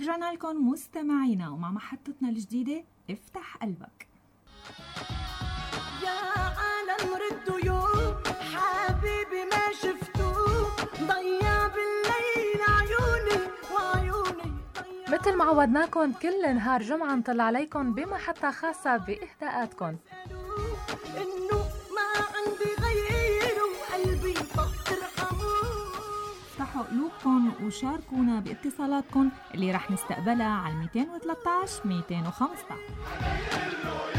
رجعنا لكم مستمعينا ومع محطتنا الجديدة افتح قلبك. يا عالم ردوا يوم حبيبي ما شفتوه ضيع بالليل عيوني وعيوني مثل ما عودناكم كل نهار جمعة نطلع عليكم بمحطة خاصة بإهداءاتكم افتحوا قلوبكم وشاركونا باتصالاتكم اللي رح نستقبلها على 213 215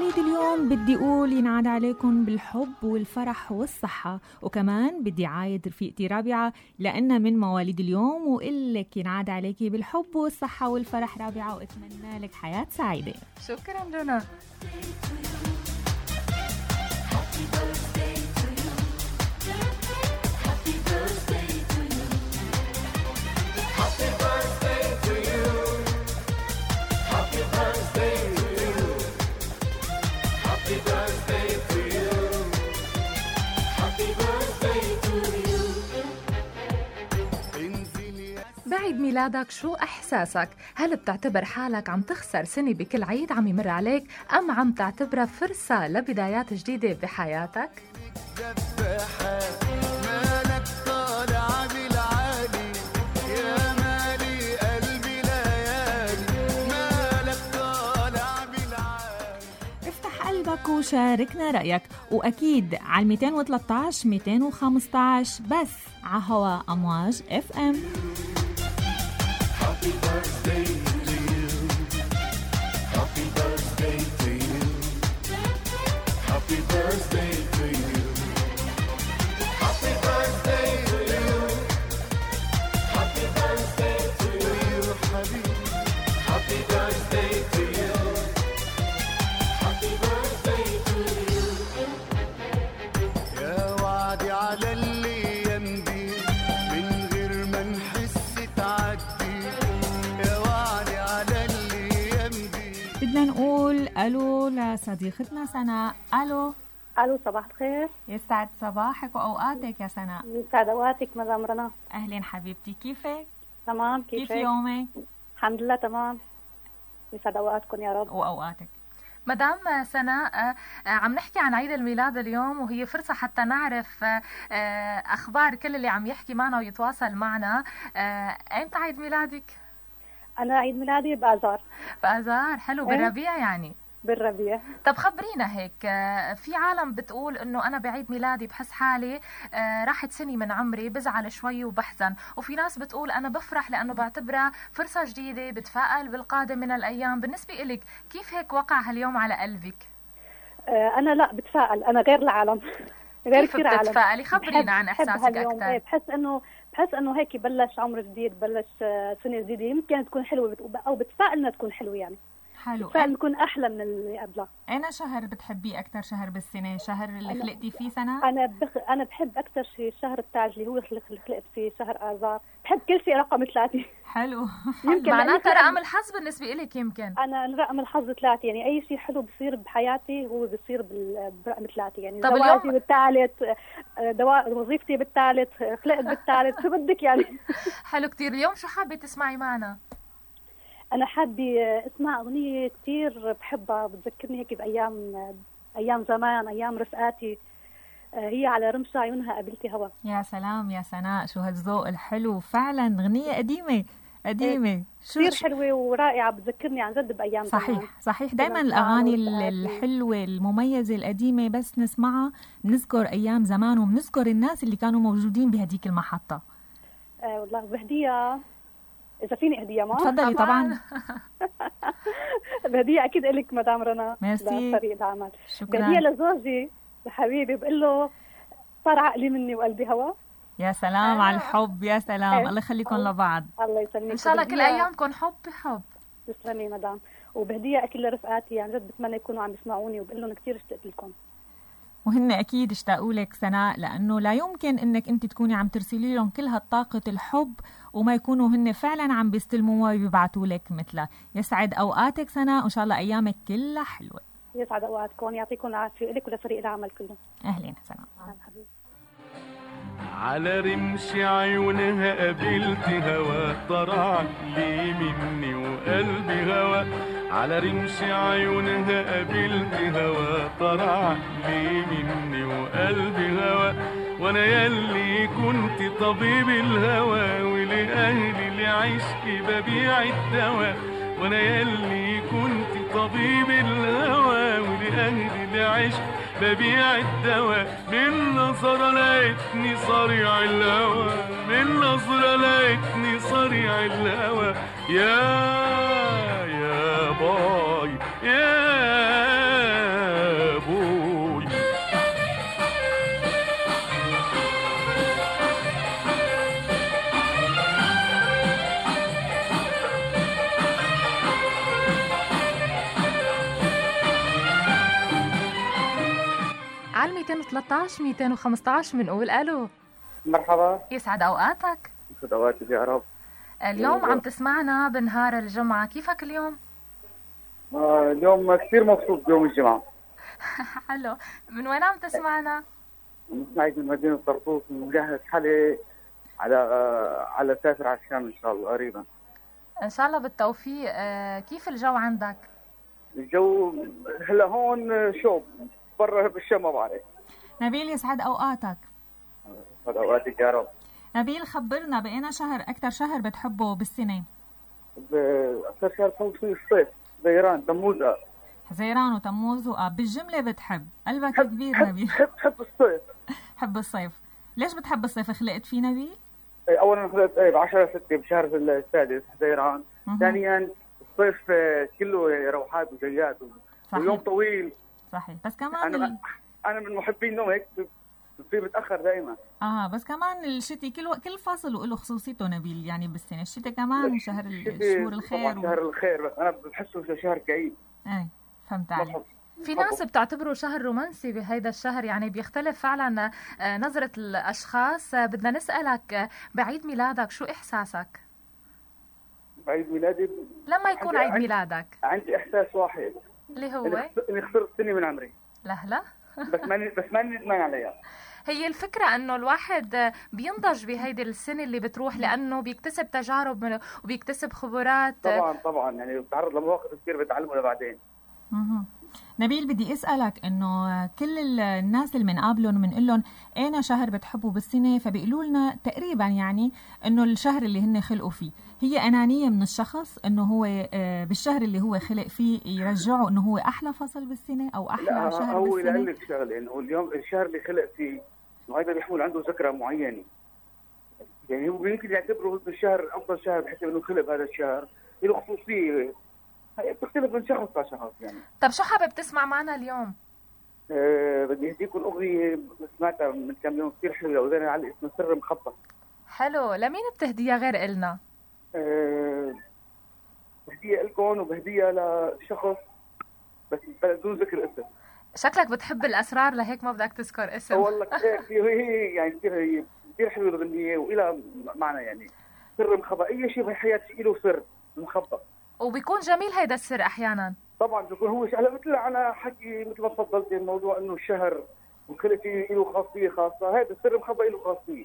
مواليد اليوم بدي أقول ينعاد عليكم بالحب والفرح والصحة وكمان بدي عايد رفيقتي رابعة لأنها من مواليد اليوم وقل لك ينعاد عليكي بالحب والصحة والفرح رابعة وأتمنى لك حياة سعيدة. شكرا جنى. بعيد ميلادك شو إحساسك؟ هل بتعتبر حالك عم تخسر سنة بكل عيد عم يمر عليك أم عم تعتبرها فرصة لبدايات جديدة بحياتك؟ وشاركنا رأيك وأكيد على 213 215 بس على هوا أمواج اف ام يا ألو لصديقتنا سناء. ألو. ألو صباح الخير. يسعد صباحك وأوقاتك يا سناء. يسعد أوقاتك مدام رنا؟ أهلين حبيبتي كيفك؟ تمام كيف كيفك يومك؟ الحمد لله تمام. يسعد أوقاتكم يا رب. وأوقاتك؟ مدام سناء آه، عم نحكي عن عيد الميلاد اليوم وهي فرصة حتى نعرف آه، آه، أخبار كل اللي عم يحكي معنا ويتواصل معنا. أمتى عيد ميلادك؟ أنا عيد ميلادي بازار بآذار حلو إيه. بالربيع يعني. بالربيع. طب خبرينا هيك آه، في عالم بتقول إنه أنا بعيد ميلادي بحس حالي آه، راحت سنه من عمري بزعل شوي وبحزن. وفي ناس بتقول أنا بفرح لأنه بعتبرها فرصة جديدة بتفائل بالقادم من الأيام. بالنسبة إلك كيف هيك وقع هاليوم على قلبك؟ آه أنا لا بتفائل. أنا غير العالم. غير كثير عالم. بتتفائلي؟ خبرينا عن إحساسك هاليوم. إيه، أكثر بحس انه بحس إنه هيك بلش عمر جديد بلش سنة جديدة. يمكن تكون حلوة أو بتفائل إنها تكون حلوة يعني. حلو. بتفائل نكون أحلى من اللي قبلها أنا شهر بتحبيه أكثر شهر بالسنة شهر اللي أنا- خلقتي فيه سنة؟ أنا بخ... أنا بحب أكثر شيء الشهر التاج اللي هو اللي خلقت فيه شهر آذار. بحب كل شيء رقم ثلاثة. حلو. يمكن معناتها رقم الحظ بالنسبة إلك يمكن. أنا رقم الحظ ثلاثة يعني أي شيء حلو بصير بحياتي هو بصير برقم ثلاثة. يعني طب زواجي اليوم- بالثالث آه، دوا... وظيفتي بالثالث خلقت بالثالث. شو بدك يعني؟ حلو كتير. اليوم شو حابة تسمعي معنا؟ أنا حابة آه، أسمع أغنية كثير بحبها بتذكرني هيك بأيام آه، أيام زمان أيام رفقاتي. آه، هي على رمش عيونها قابلتي هوا. يا سلام يا سناء شو هالذوق الحلو. فعلا أغنية قديمة قديمة. شو كثير حلوة ورائعة بتذكرني عن جد بأيام زمان. صحيح صحيح. دائما الأغاني. الحلوة المميزة القديمة بس نسمعها بنذكر أيام زمان وبنذكر الناس اللي كانوا موجودين بهديك المحطة. آه والله بهدية إذا فيني هدية ما تفضلي طبعا. بهدية أكيد إلك مدام رنا ميرسي. لفريق العمل. شكرا. بهدية لزوجي لحبيبي بقول له صار عقلي مني وقلبي هوا. يا سلام على الحب يا سلام. إيه. الله يخليكم لبعض. الله يسلمك. إن شاء الله كل أيامكم حب بحب تسلمي مدام. وبهدية أكيد لرفقاتي عن جد بتمنى يكونوا عم يسمعوني وبقول لهم كثير اشتقت لكم. وهن أكيد اشتاقوا لك سناء لأنه لا يمكن إنك أنت تكوني عم ترسلي لهم كل هالطاقة الحب وما يكونوا هن فعلا عم بيستلموها ويبعتوا لك مثلها. يسعد أوقاتك سناء وإن شاء الله أيامك كلها حلوة. يسعد أوقاتكم. يعطيكم العافية. لك ولفريق العمل كله. أهلين سناء حبيبي. على رمش عيونها قابلت هوا طرع لي مني وقلبي هوا على رمش عيونها قابلت هوا طرع لي مني وقلبي هوا وأنا يلي كنت طبيب الهوى ولأهلي لعشقي ببيع الدواء وأنا يلي كنت طبيب الهوى ولأهلي لعشقي ببيع الدواء. من نظرة لقيتني صريع الهوى. من نظرة لقيتني صريع الهوى. يا 213 215 بنقول ألو. مرحبا. يسعد أوقاتك. يسعد أوقاتك يا رب. اليوم عم تسمعنا بنهار الجمعة. كيفك اليوم؟ آه اليوم كثير مبسوط بيوم الجمعة. حلو. من وين عم تسمعنا؟ نسمعك من مدينة طرطوس مجهز حالي على آه على سافر على الشام إن شاء الله قريبا. إن شاء الله بالتوفيق. آه، كيف الجو عندك؟ الجو هلا هون شوب برا بالشام ما بعرف. نبيل يسعد أوقاتك. يسعد أوقاتك يا رب. نبيل خبرنا بقينا شهر أكثر شهر بتحبه بالسنه ب- أكثر شهر بحب فيه الصيف زيران تموز. آه. حزيران وتموز وآب بالجملة بتحب. قلبك حب كبير حب نبيل. حب, حب الصيف. حب الصيف. ليش بتحب الصيف؟ خلقت فيه نبيل؟ إيه، اولا إيه ب 10 6 بشهر السادس زيران. مهم. ثانيا الصيف آه، كله روحات وجيات صحيح. ويوم طويل. صحيح. بس كمان ال... أنا من محبين نوم هيك بصير متاخر دائما آه بس كمان الشتي كل و... كل فصل وله خصوصيته نبيل يعني بالسنة. الشتاء كمان شهر ال- شهور الخير و... شهر الخير بس أنا بحسه شهر كئيب. إيه فهمت عليك. بحب في ناس بتعتبره شهر رومانسي بهيدا الشهر يعني بيختلف فعلا آه، نظرة الأشخاص. آه، بدنا نسألك آه، بعيد ميلادك شو إحساسك؟ عيد ميلادي؟ لما يكون عندي- عيد ميلادك. عندي إحساس واحد. اللي هو؟ إني خسرت سنة من عمري. لهلا بس ماني بس ماني ندمان عليها هي الفكرة إنه الواحد بينضج بهيدي السنة اللي بتروح لأنه بيكتسب تجارب وبيكتسب خبرات. طبعا طبعا. يعني بتعرض لمواقف كثير بتعلمه لبعدين. نبيل بدي أسألك إنه كل ال- الناس اللي بنقابلهم بنقول لهم اين شهر بتحبوا بالسنة فبيقولوا لنا تقريبا يعني إنه الشهر اللي هن خلقوا فيه. هي أنانية من الشخص إنه هو آه، بالشهر اللي هو خلق فيه يرجعه إنه هو أحلى فصل بالسنة أو أحلى لا شهر هو بالسنة؟ لقول لك شغلة إنه اليوم الشهر اللي خلق فيه إنه هذا بيحمل عنده ذكرى معينة. يعني هو يمكن يعتبره هذا الشهر أفضل شهر بحسب إنه خلق بهذا الشهر. له خصوصية هي بتختلف من شخص لشخص يعني. طب شو حابب تسمع معنا اليوم؟ أه بدي اهديكم أغنية سمعتها من كم يوم كثير حلوة وزين على اسمها سر مخطط حلو لمين بتهديها غير إلنا؟ أه بهديها لكم وبهديها لشخص بس بدون ذكر اسم. شكلك بتحب الأسرار لهيك ما بدك تذكر اسم. والله كثير هي هي يعني كثير هي كثير حلوة الأغنية وإلها معنى يعني. سر مخبى أي شيء بحياتي له سر مخبى وبيكون جميل هيدا السر أحيانا. طبعا بيكون هو هلا مثل أنا حكي مثل ما تفضلتي الموضوع إنه الشهر وخلق فيه له خاصية خاصة. هذا السر مخبى له خاصية.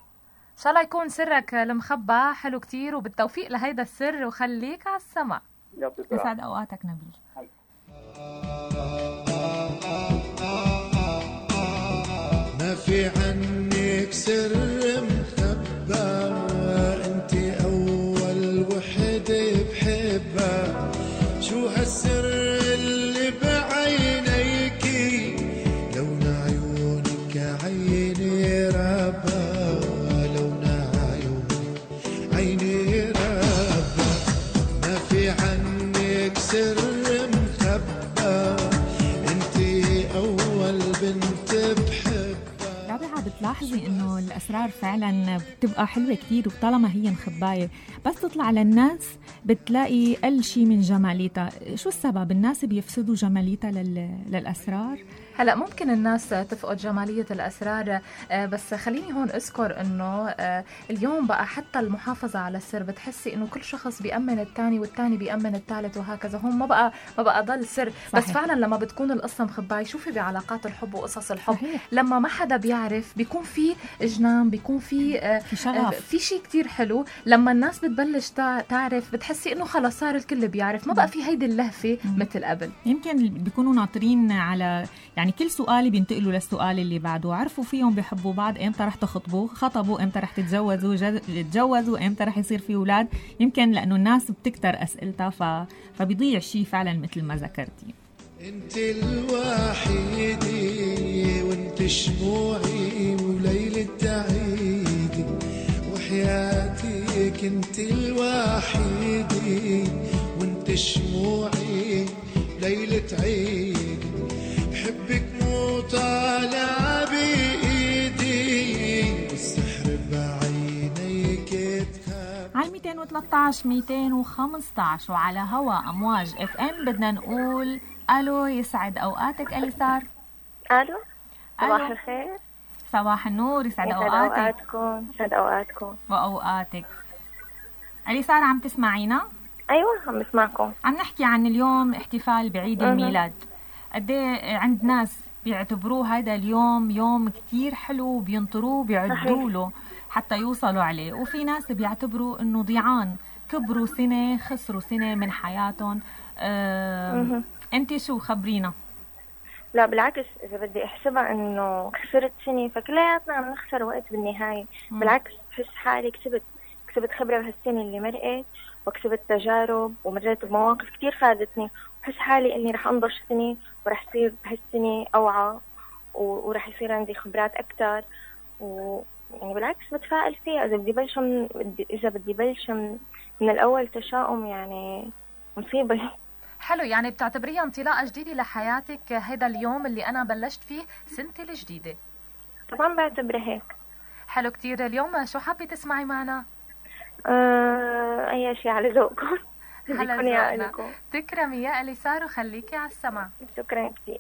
إن شاء الله يكون سرك المخبى حلو كتير وبالتوفيق لهيدا السر وخليك على السمع يعطيك العافية. يسعد أوقاتك نبيل. ما في عنك سر مخبى بتلاحظي إنه الأسرار فعلا بتبقى حلوة كتير وطالما هي مخباية بس تطلع للناس بتلاقي قل شيء من جماليتها. شو السبب؟ الناس بيفسدوا جماليتها لل... للأسرار؟ هلا ممكن الناس تفقد جمالية الأسرار آه، بس خليني هون أذكر إنه آه، اليوم بقى حتى المحافظة على السر بتحسي إنه كل شخص بيأمن الثاني والثاني بيأمن الثالث وهكذا. هون ما بقى ما بقى ضل سر. بس صحيح. فعلا لما بتكون القصة مخباية شوفي بعلاقات الحب وقصص الحب. صحيح. لما ما حدا بيعرف بيكون في جنان بيكون في في آه، شغف. في شيء كتير حلو. لما الناس بتبلش تع- تعرف بتحسي إنه خلص صار الكل بيعرف. ما بقى في هيدي اللهفة مم. مثل قبل. يمكن بيكونوا ناطرين على يعني كل سؤال بينتقلوا للسؤال اللي بعده. عرفوا فيهم بيحبوا بعض إمتى رح تخطبوا؟ خطبوا إمتى رح تتجوزوا؟ تجوزوا إمتى رح يصير في أولاد؟ يمكن لأنه الناس بتكتر أسئلتها ف... فبيضيع شيء فعلا مثل ما ذكرتي. أنت الوحيدة وأنت شموعي وليلة عيدي وحياتك انت الوحيدة وأنت شموعي وليلة عيدي مو طالع بايدي والسحر بعينيك تخاف على 213 215 وعلى هوا أمواج إف إم بدنا نقول ألو يسعد أوقاتك أليسار؟ ألو؟ صباح. الخير. صباح النور يسعد يسعد أوقاتك. أوقاتكم يسعد أوقاتكم. وأوقاتك. أليسار عم تسمعينا؟ أيوه عم بسمعكم عم نحكي عن اليوم احتفال بعيد. الميلاد. قد إيه عند ناس بيعتبروه هذا اليوم يوم كتير حلو وبينطروه بيعدوا. له حتى يوصلوا عليه وفي ناس بيعتبروا إنه ضيعان كبروا سنة خسروا سنة من حياتهم مهم. أنت شو خبرينا لا بالعكس إذا بدي أحسبها إنه خسرت سنة فكلياتنا عم نخسر وقت بالنهاية مم. بالعكس بحس حالي كسبت كسبت خبرة بهالسنة اللي مرقت وكسبت تجارب ومريت بمواقف كتير فادتني وبحس حالي إني رح أنضج سنه ورح صير بهالسنة أوعى ورح يصير عندي خبرات أكثر و يعني بالعكس بتفائل فيها. إذا بدي بلش من إذا بدي بلش من, من الأول تشاؤم يعني مصيبة. حلو. يعني بتعتبريها انطلاقة جديدة لحياتك هذا اليوم اللي أنا بلشت فيه سنتي الجديدة. طبعا بعتبرها هيك. حلو كتير. اليوم شو حابة تسمعي معنا؟ آه أي شيء على ذوقكم. يكون يا. لكم تكرمي يا أليسار وخليكي على السمع شكرا كثير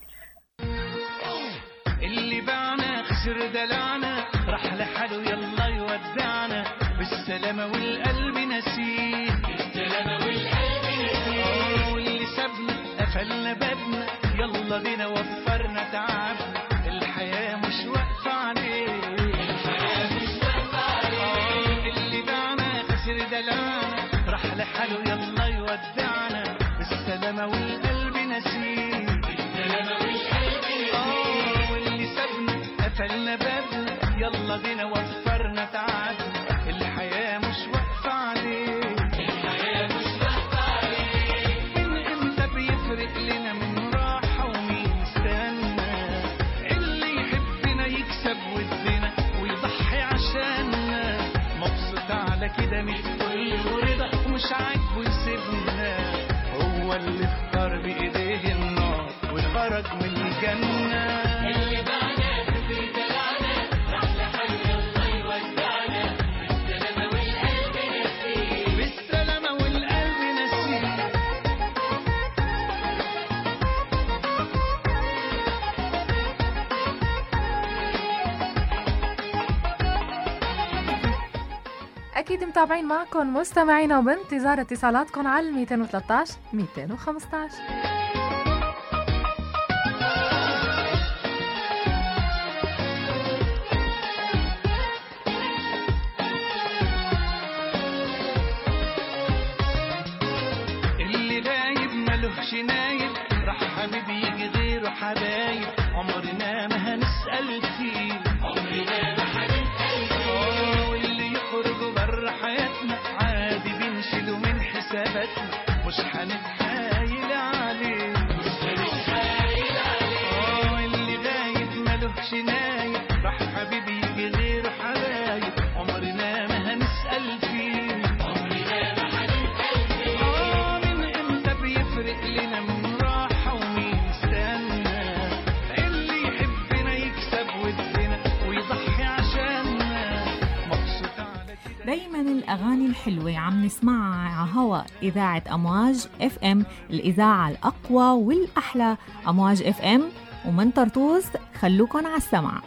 اللي باعنا خسر دلعنا راح لحاله يلا يودعنا. بالسلامة والقلب نسيه بالسلامة والقلب نسيه واللي سابنا قفلنا بابنا يلا بينا وفرنا تعبنا. يلا يودعنا بالسلامة والقلب نسيه بالسلامة والقلب نسيه واللي سابنا قفلنا بابنا يلا بينا وفرنا تعبنا الحياة مش واقفة عليه الحياة مش واقفة عليه من إمتى بيفرق لنا من راحة ومين استنى اللي يحبنا يكسب ودنا ويضحي عشاننا. مبسوط على كده من كل ورضا ومش عاجبه يسيبنا هو اللي اختار بإيديه النار وخرج من الجنة. أكيد متابعين معكم مستمعينا وبانتظار اتصالاتكم على 213 215 الحلوة عم نسمعها على هوا إذاعة أمواج إف إم الإذاعة الأقوى والأحلى. أمواج إف إم ومن طرطوس خلوكن على السمع.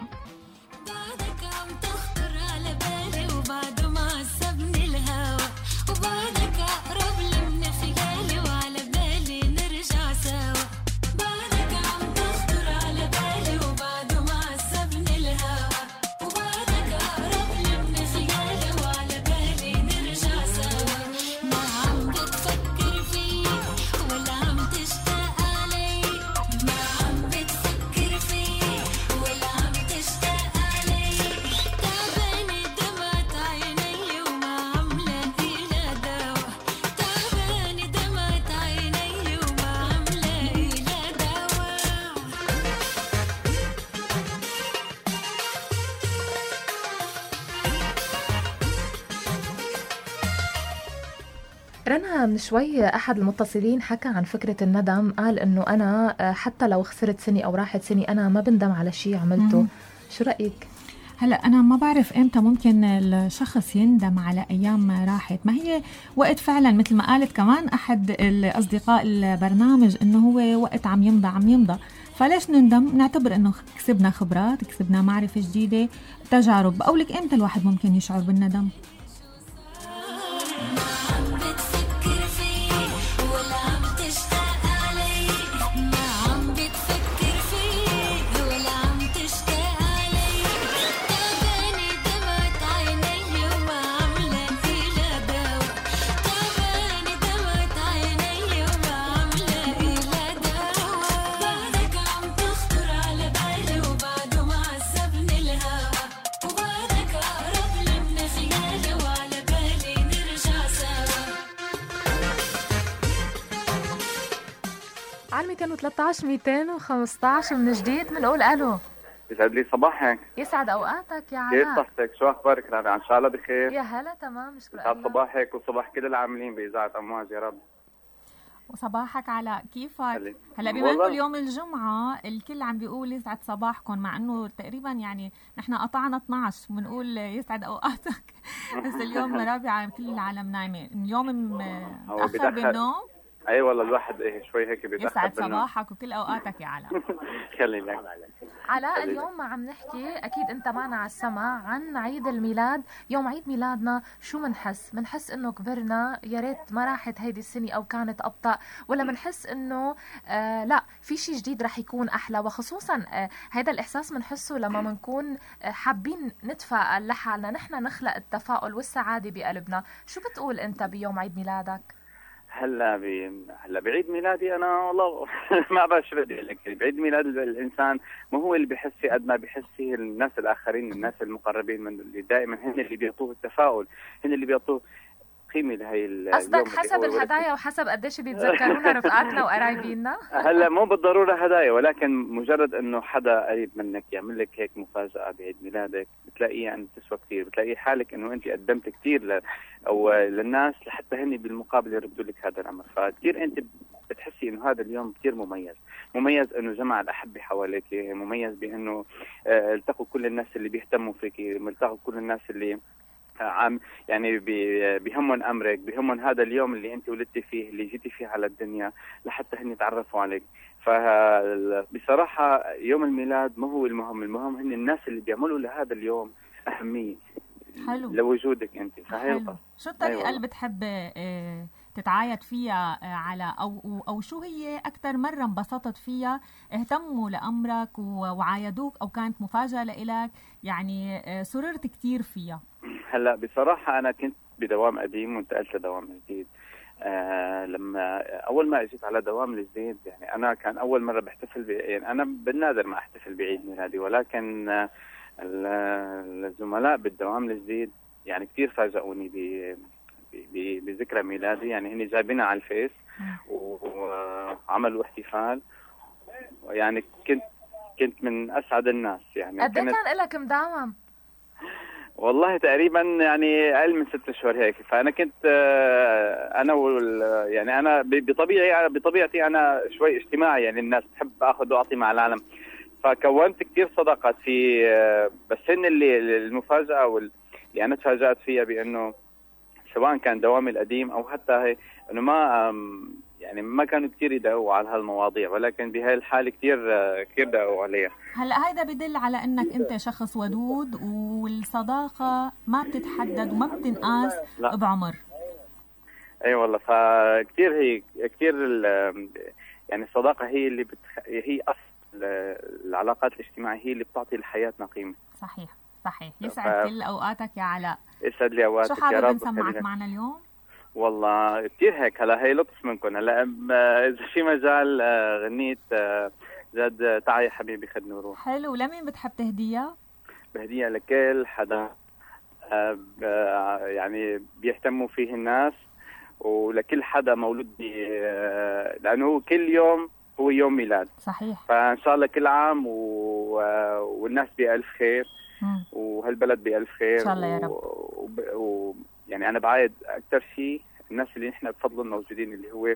رنا من شوي أحد المتصلين حكى عن فكرة الندم قال إنه أنا آه، حتى لو خسرت سني أو راحت سني أنا ما بندم على شيء عملته. مهم. شو رأيك؟ هلا أنا ما بعرف إمتى ممكن الشخص يندم على أيام راحت. ما هي وقت فعلا؟ مثل ما قالت كمان أحد الأصدقاء البرنامج إنه هو وقت عم يمضى عم يمضى. فليش نندم؟ نعتبر إنه كسبنا خبرات كسبنا معرفة جديدة تجارب. بقولك إمتى الواحد ممكن يشعر بالندم؟ 213 215 من جديد بنقول ألو. يسعد لي صباحك. يسعد أوقاتك يا كيف علاء صحتك؟ شو أخبارك رابعه إن شاء الله بخير. يا هلا تمام. مشكور يسعد. صباحك وصباح كل العاملين بإذاعة أمواج يا رب. وصباحك علاء. كيفك؟ هلا. بما إنه. اليوم الجمعة الكل عم بيقول يسعد صباحكم مع إنه تقريبا يعني نحن قطعنا 12 بنقول يسعد أوقاتك. بس اليوم رابعة كل العالم نايمه اليوم م- هو متأخر بيتأخر. بالنوم. أي والله الواحد إيه شوي هيك بيتأخر يسعد. صباحك وكل أوقاتك يا علاء. خلي لك علاء اليوم ما عم نحكي أكيد أنت معنا على السمع عن عيد الميلاد. يوم عيد ميلادنا شو منحس؟ منحس إنه كبرنا يا ريت ما راحت هيدي السنة أو كانت أبطأ ولا منحس إنه آه لا في شيء جديد رح يكون أحلى وخصوصا آه هذا الإحساس منحسه لما منكون آه حابين نتفائل لحالنا. نحن نخلق التفاؤل والسعادة بقلبنا. شو بتقول أنت بيوم عيد ميلادك؟ هلا ب... هلا بعيد ميلادي أنا والله ما بعرف شو بدي أقول لك. بعيد ميلاد ال- الإنسان ما هو اللي بحس قد ما بحس الناس الآخرين الناس المقربين من اللي دائما هن اللي بيعطوه التفاؤل هن اللي بيعطوه قيمة لهي اليوم قصدك حسب الهدايا وحسب قديش بيتذكرونا رفقاتنا وقرايبينا هلا مو بالضرورة هدايا ولكن مجرد إنه حدا قريب منك يعمل لك هيك مفاجأة بعيد ميلادك بتلاقيه يعني بتسوى كثير بتلاقي حالك إنه أنت قدمت كثير ل... أو للناس لحتى هن بالمقابل يردوا لك هذا الأمر. فكثير أنت بتحسي إنه هذا اليوم كثير مميز. مميز إنه جمع الاحبه حواليك مميز بإنه آه، التقوا كل الناس اللي بيهتموا فيك التقوا كل الناس اللي عم يعني بيهمهم أمرك بيهمهم هذا اليوم اللي أنت ولدتي فيه اللي جيتي فيه على الدنيا لحتى هن يتعرفوا عليك. فبصراحه يوم الميلاد ما هو المهم المهم هن الناس اللي بيعملوا لهذا اليوم أهمية حلو. لوجودك أنت. فهي حلو. شو الطريقة أيوة. اللي بتحب آه، تتعايد فيها آه، على أو أو شو هي أكثر مرة انبسطت فيها؟ اهتموا لأمرك وعايدوك أو كانت مفاجأة لإلك؟ يعني آه، سررت كثير فيها. هلا بصراحة أنا كنت بدوام قديم وانتقلت لدوام جديد. آه لما أول ما إجيت على دوام الجديد يعني أنا كان أول مرة بحتفل ب... يعني أنا بالنادر ما أحتفل بعيد ميلادي ولكن آه ال- الزملاء بالدوام الجديد يعني كثير فاجئوني ب... بذكرى ميلادي. يعني هني جايبينها على الفيس وعملوا احتفال. يعني كنت كنت من أسعد الناس. يعني قد كانت- كان لك مداوم؟ والله تقريبا يعني أقل من ست اشهر هيك. فأنا كنت آه، أنا وال يعني أنا بطبيعي بطبيعتي أنا شوي اجتماعي يعني الناس بحب أخذ وأعطي مع العالم. فكونت كثير صداقات في آه، بس هن اللي المفاجأة وال- اللي أنا تفاجأت فيها بأنه سواء كان دوامي القديم أو حتى هي أنه ما يعني ما كانوا كثير يدقوا على هالمواضيع ولكن بهاي الحالة كثير كثير دقوا عليها. هلا هيدا بدل على إنك أنت شخص ودود والصداقة ما بتتحدد وما بتنقاس لا. بعمر. أي والله فكثير هي كثير يعني الصداقة هي اللي بتخ... هي أصل العلاقات الاجتماعية هي اللي بتعطي لحياتنا قيمة. صحيح صحيح. يسعد ف- كل أوقاتك يا علاء. يسعد لي شو اوقاتك يا حابب نسمعك معنا اليوم؟ والله كثير هيك. هلا هي لطف منكم. هلا أم- إذا في مجال آه، غنيت آه، زاد آه، تعي يا حبيبي خدني وروح حلو. لمين بتحب تهديها؟ بهدية لكل حدا آه، آه، يعني بيهتموا فيه الناس ولكل حدا مولود آه، لأنه هو كل يوم هو يوم ميلاد. صحيح. فإن شاء الله كل عام و... آه، والناس بألف خير. مم. وهالبلد بألف خير. إن شاء الله يا رب. و... و... يعني أنا بعايد أكثر شيء الناس اللي نحن بفضل الموجودين اللي هو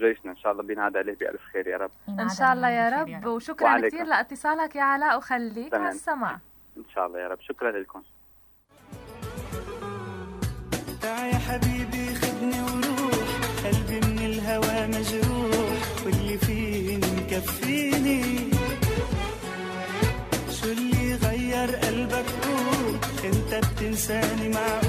جيشنا إن شاء الله بينعاد عليه بألف خير يا رب. إن شاء الله يا رب. وشكرا. كثير لأتصالك يا علاء. وخليك. على السمع إن شاء الله يا رب. شكرا لكم. تعا يا حبيبي خدني وروح. قلبي من الهوى مجروح. واللي فيه مكفيني. شو اللي غير قلبك؟ قول أنت بتنساني معقول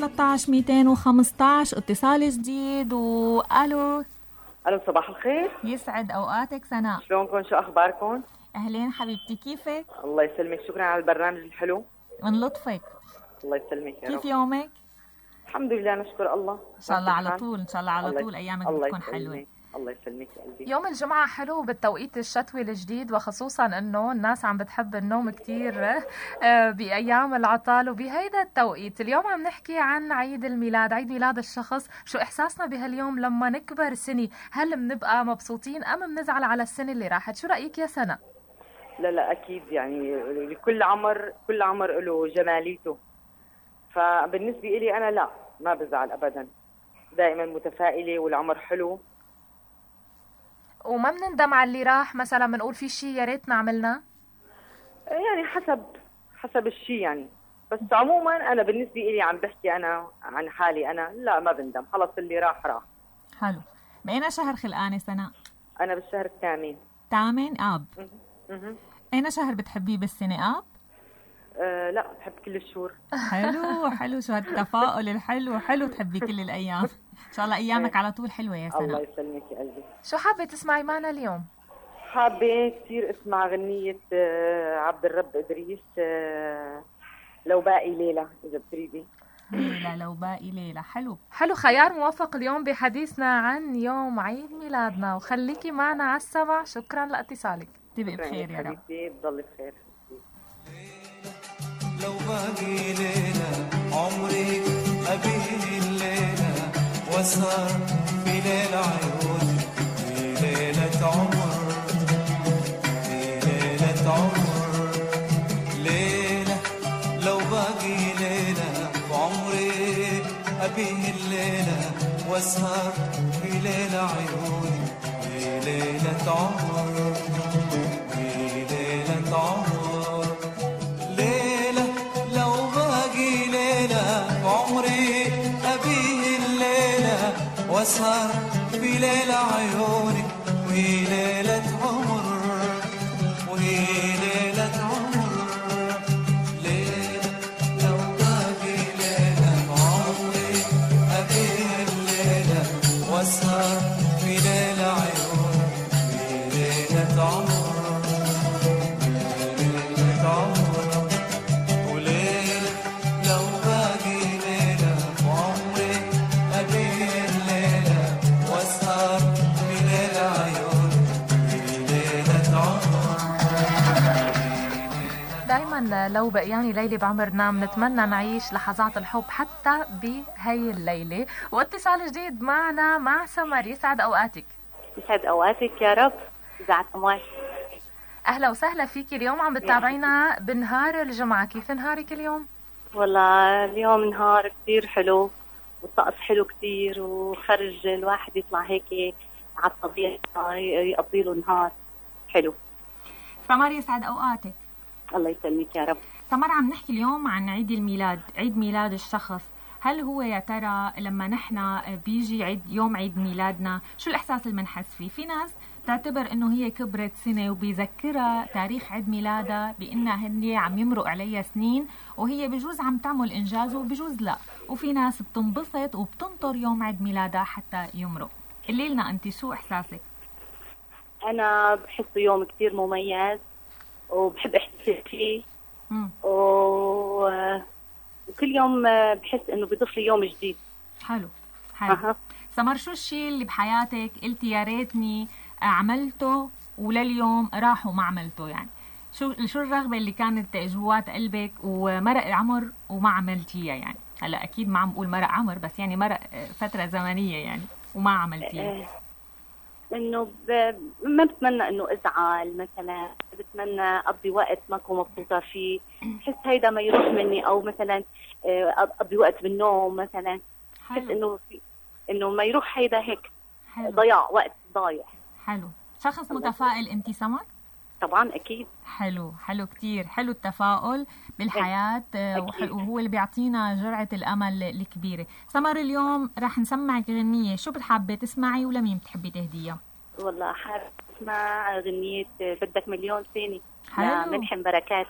13 215 اتصال جديد والو ألو صباح الخير. يسعد أوقاتك سناء. شلونكم؟ شو أخباركم؟ أهلين حبيبتي كيفك؟ الله يسلمك. شكرا على البرنامج الحلو. من لطفك. الله يسلمك يا كيف رب. يومك؟ الحمد لله نشكر الله. إن شاء الله على طول إن شاء الله على الله طول. أيامك بتكون حلوة. الله يسلمك قلبي. يوم الجمعة حلو بالتوقيت الشتوي الجديد وخصوصا إنه الناس عم بتحب النوم كتير آه، بأيام العطل وبهيدا التوقيت. اليوم عم نحكي عن عيد الميلاد عيد ميلاد الشخص. شو إحساسنا بهاليوم لما نكبر سنة هل بنبقى مبسوطين أم بنزعل على السنة اللي راحت؟ شو رأيك يا سنة؟ لا لا أكيد يعني كل عمر كل عمر له جماليته. فبالنسبة لي أنا لا ما بزعل ابدا. دائما متفائلة والعمر حلو. وما بنندم على اللي راح. مثلا بنقول في شيء يا ريتنا عملناه. يعني حسب حسب الشيء يعني. بس عموما أنا بالنسبة لي عم بحكي أنا عن حالي أنا لا ما بندم. خلص اللي راح راح. حلو. بأين شهر خلقانة سناء أنا بالشهر الثامن. تامن آب. مهم. اين شهر بتحبيه بالسنة آب؟ آه لا بحب كل الشهور. حلو حلو شو هالتفاؤل الحلو حلو تحبي كل الأيام. إن شاء الله أيامك على طول حلوة يا الله سناء يسلمك يا قلبي. شو حابة تسمعي معنا اليوم؟ حابة كثير أسمع غنية آه، عبد الرب إدريس آه، لو باقي ليلة إذا بتريدي. ليلى لو باقي ليلة. حلو. حلو خيار موفق اليوم بحديثنا عن يوم عيد ميلادنا. وخليكي معنا على السمع شكرا لاتصالك. تبقي بخير يا رب. بضل بخير. لو باقي ليلة عمري أبيه الليلة واسهر في ليل عيوني في ليلة عمر في ليلة عمر. ليلة لو باقي ليلة عمري أبيه الليلة واسهر في ليل عيوني في ليلة عمر في ليلة عمر. واسهر في ليلة عيوني وهي لو بقياني ليلة بعمرنا بنتمنى نعيش لحظات الحب حتى بهي الليلة. واتصال جديد معنا مع سمر يسعد أوقاتك. يسعد أوقاتك يا رب. إذاعة أموال. أهلا وسهلا فيكي اليوم عم بتتابعينا بنهار الجمعة. كيف نهارك اليوم؟ والله اليوم نهار كثير حلو والطقس حلو كثير وخرج الواحد يطلع هيك على الطبيعة يقضي له نهار حلو. سمر يسعد أوقاتك. الله يسلمك يا رب. سمر عم نحكي اليوم عن عيد الميلاد عيد ميلاد الشخص. هل هو يا ترى لما نحن بيجي عيد يوم عيد ميلادنا شو الإحساس اللي بنحس فيه؟ في ناس تعتبر إنه هي كبرت سنة وبيذكرها تاريخ عيد ميلادها بإنها هن عم يمرق عليها سنين وهي بجوز عم تعمل إنجاز وبجوز لا. وفي ناس بتنبسط وبتنطر يوم عيد ميلادها حتى يمرق. قولي لنا انت شو إحساسك؟ أنا بحسه يوم كثير مميز. وبحب احتفل فيه. و... وكل يوم بحس إنه بيضيف لي يوم جديد. حلو حلو. أها. سمر شو الشيء اللي بحياتك قلتي يا ريتني عملته ولليوم راح وما عملته يعني؟ شو شو الرغبة اللي كانت جوات قلبك ومرق عمر وما عملتيها يعني؟ هلأ أكيد ما عم بقول مرق عمر بس يعني مرق فترة زمنية يعني وما عملتيها. آه، إنه ب... ما بتمنى إنه أزعل مثلا بتمنى أقضي وقت ما اكون مبسوطة فيه. بحس هيدا ما يروح مني. أو مثلا آه، أقضي وقت بالنوم مثلا. بحس إنه في إنه ما يروح هيدا هيك. حلو. ضياع وقت ضايع. حلو. شخص متفائل انت سمر طبعا أكيد. حلو حلو كتير. حلو التفاؤل بالحياة آه، أكيد. وهو اللي بيعطينا جرعة الأمل الكبيرة. سمر اليوم رح نسمعك غنية. شو بتحبي تسمعي ولمين بتحبي تهديها؟ والله حابة أسمع غنية بدك مليون سنة حلو. لملحم بركات.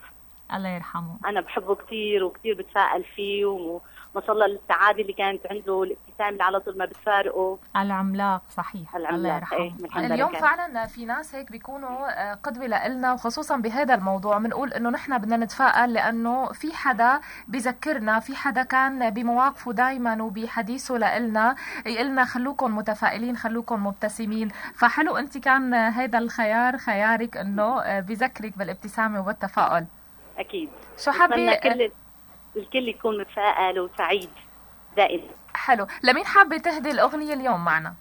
الله يرحمه. أنا بحبه كثير وكثير بتفائل فيه وما شاء الله السعادة اللي كانت عنده الابتسامة اللي على طول ما بتفارقه. العملاق صحيح. الله العملاق، يرحمه. إيه، اليوم. فعلا في ناس هيك بيكونوا آه، قدوة لنا وخصوصا بهذا الموضوع. بنقول إنه نحن بدنا نتفائل لأنه في حدا بذكرنا في حدا كان بمواقفه دائما وبحديثه لنا يقلنا خلوكم متفائلين خلوكم مبتسمين. فحلو أنت كان هذا الخيار خيارك إنه آه، بذكرك بالابتسامة والتفاؤل. أكيد. شو حابة بتمنى كل الكل يكون متفائل وسعيد دائما. حلو. لمين حابة تهدي الأغنية اليوم معنا؟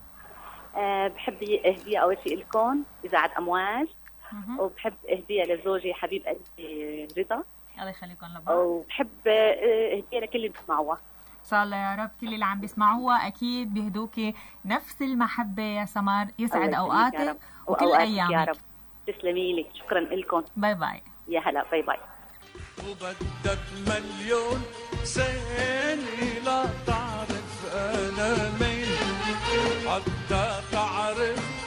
أه بحب أهدية أول شيء لكم إذاعة أمواج. وبحب أهدية لزوجي حبيب قلبي رضا. الله يخليكم لبعض. وبحب آه، أهدية لكل اللي بيسمعوها. ان شاء الله يا رب كل اللي عم بيسمعوها أكيد بيهدوكي نفس المحبة يا سمر يسعد أوقاتك. وكل وأوقاتك يا أيامك. رب. تسلمي لي شكرا لكم. bye bye. يا هلا. bye bye. وبدك مليون سنة لا تعرف أنا مين. حتى تعرف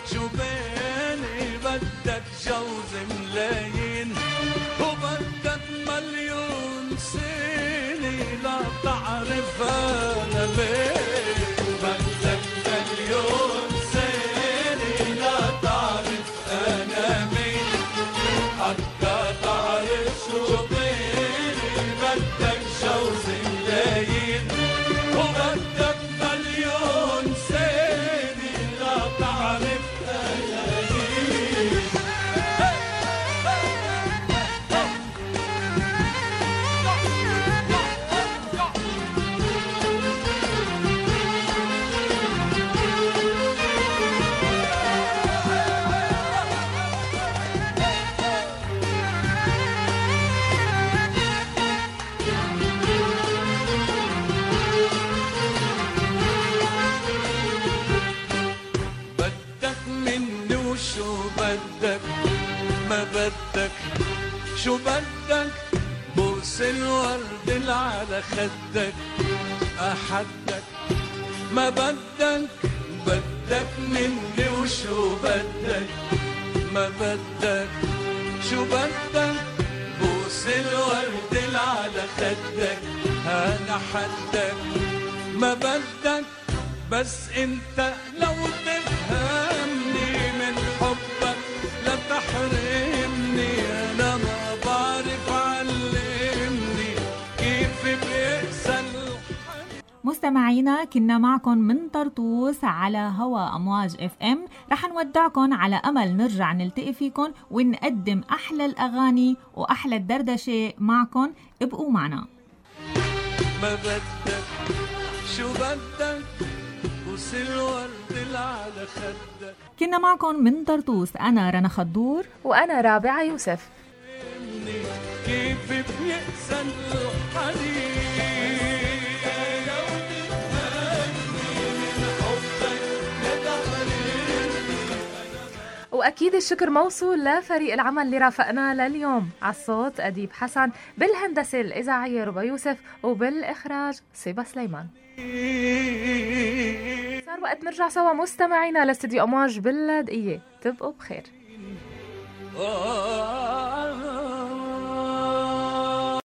خدك أحدك ما بدك مستمعينا كنا معكم من طرطوس على هوا أمواج إف إم. رح نودعكم على أمل نرجع نلتقي فيكم ونقدم أحلى الأغاني وأحلى الدردشة معكم. ابقوا معنا. ما بدك؟ شو بدك؟ الورد اللي على خدك. كنا معكم من طرطوس أنا رنا خدور وأنا رابعة يوسف. كيف بيأسى الحنين وأكيد الشكر موصول لفريق العمل اللي رافقنا لليوم. على الصوت أديب حسن بالهندسة الإذاعية ربا يوسف وبالإخراج صبا سليمان. صار وقت نرجع سوا مستمعينا لاستديو أمواج باللاذقيه تبقوا بخير. آه.